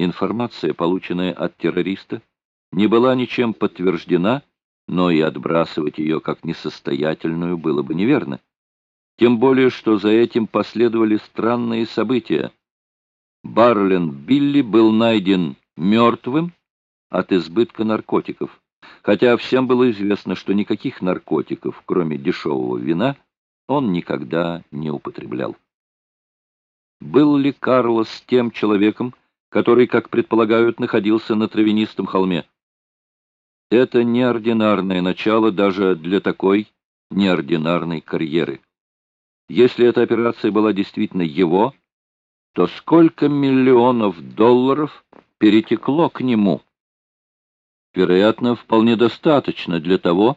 Информация, полученная от террориста, не была ничем подтверждена, но и отбрасывать ее как несостоятельную было бы неверно. Тем более, что за этим последовали странные события. Барлен Билли был найден мертвым от избытка наркотиков, хотя всем было известно, что никаких наркотиков, кроме дешевого вина, он никогда не употреблял. Был ли Карлос тем человеком, который, как предполагают, находился на травянистом холме? Это неординарное начало даже для такой неординарной карьеры. Если эта операция была действительно его, то сколько миллионов долларов перетекло к нему? Вероятно, вполне достаточно для того,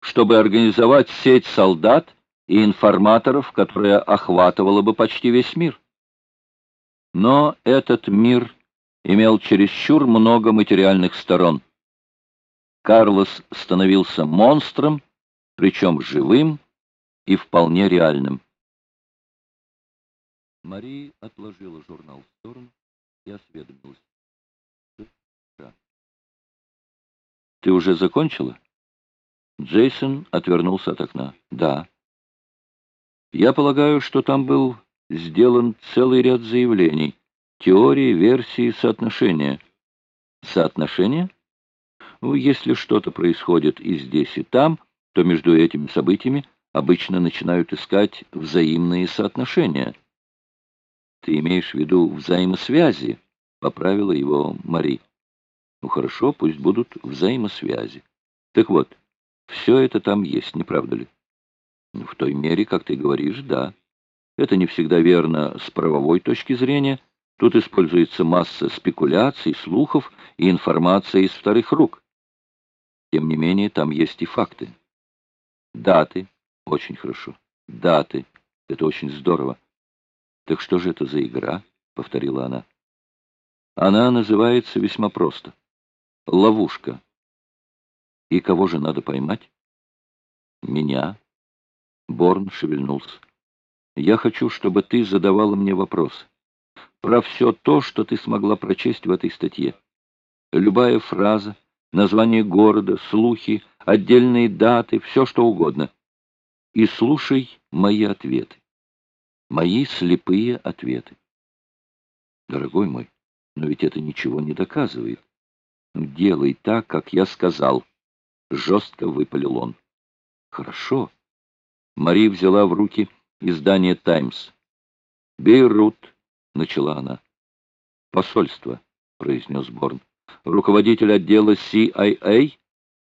чтобы организовать сеть солдат и информаторов, которая охватывала бы почти весь мир. Но этот мир имел чересчур много материальных сторон. Карлос становился монстром, причем живым и вполне реальным. Мари отложила журнал в сторону и осведомилась. «Ты уже закончила?» Джейсон отвернулся от окна. «Да». «Я полагаю, что там был сделан целый ряд заявлений, теории, версии, соотношения». «Соотношения?» Ну, если что-то происходит и здесь, и там, то между этими событиями обычно начинают искать взаимные соотношения. Ты имеешь в виду взаимосвязи, поправила его Мари. Ну хорошо, пусть будут взаимосвязи. Так вот, все это там есть, не правда ли? В той мере, как ты говоришь, да. Это не всегда верно с правовой точки зрения. Тут используется масса спекуляций, слухов и информации из вторых рук. Тем не менее, там есть и факты. Даты. Очень хорошо. Даты. Это очень здорово. Так что же это за игра? Повторила она. Она называется весьма просто. Ловушка. И кого же надо поймать? Меня. Борн шевельнулся. Я хочу, чтобы ты задавала мне вопросы. Про все то, что ты смогла прочесть в этой статье. Любая фраза, название города, слухи, отдельные даты, все что угодно. И слушай мои ответы. Мои слепые ответы. Дорогой мой, но ведь это ничего не доказывает. Делай так, как я сказал. Жестко выпалил он. Хорошо. Мари взяла в руки издание «Таймс». «Бейрут», — начала она. «Посольство», — произнес Борн руководитель отдела CIA,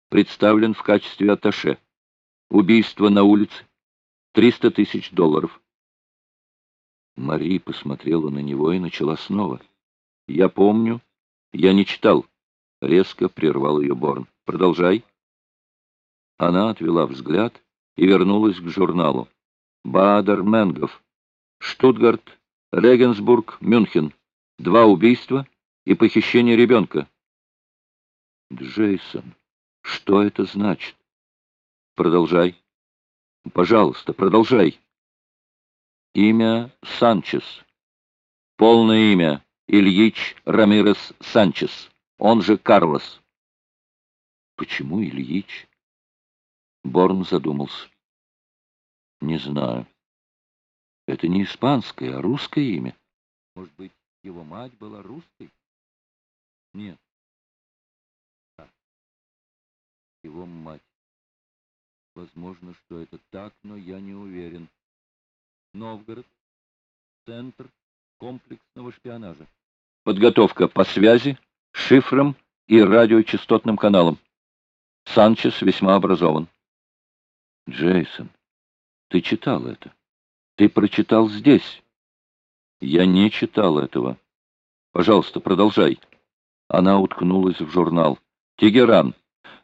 представлен в качестве атташе. Убийство на улице. 300 тысяч долларов. Мари посмотрела на него и начала снова. «Я помню. Я не читал». Резко прервал ее Борн. «Продолжай». Она отвела взгляд и вернулась к журналу. Бадер Менгов. Штутгарт, Регенсбург, Мюнхен. Два убийства и похищение ребенка. Джейсон, что это значит? Продолжай. Пожалуйста, продолжай. Имя Санчес. Полное имя Ильич Рамирес Санчес, он же Карлос. Почему Ильич? Борн задумался. Не знаю. Это не испанское, а русское имя. Может быть, его мать была русской? Нет. его мать. Возможно, что это так, но я не уверен. Новгород. Центр комплексного шпионажа. Подготовка по связи, шифрам и радиочастотным каналам. Санчес весьма образован. Джейсон, ты читал это? Ты прочитал здесь? Я не читал этого. Пожалуйста, продолжай. Она уткнулась в журнал. Тегеран.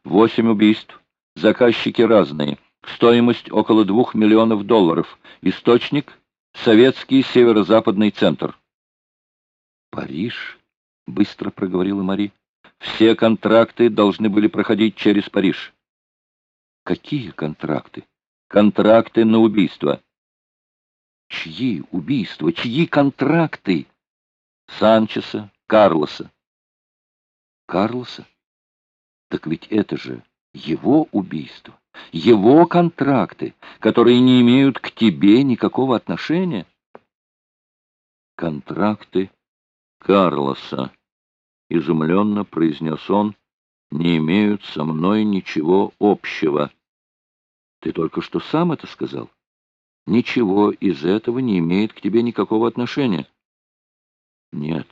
Восемь убийств. Заказчики разные. Стоимость около двух миллионов долларов. Источник — Советский Северо-Западный центр. «Париж?» — быстро проговорила Мари. «Все контракты должны были проходить через Париж». «Какие контракты?» «Контракты на убийство». «Чьи убийства? Чьи контракты?» «Санчеса, Карлоса. Карлоса? Так ведь это же его убийство, его контракты, которые не имеют к тебе никакого отношения. Контракты Карлоса, изумленно произнес он, не имеют со мной ничего общего. Ты только что сам это сказал. Ничего из этого не имеет к тебе никакого отношения. Нет.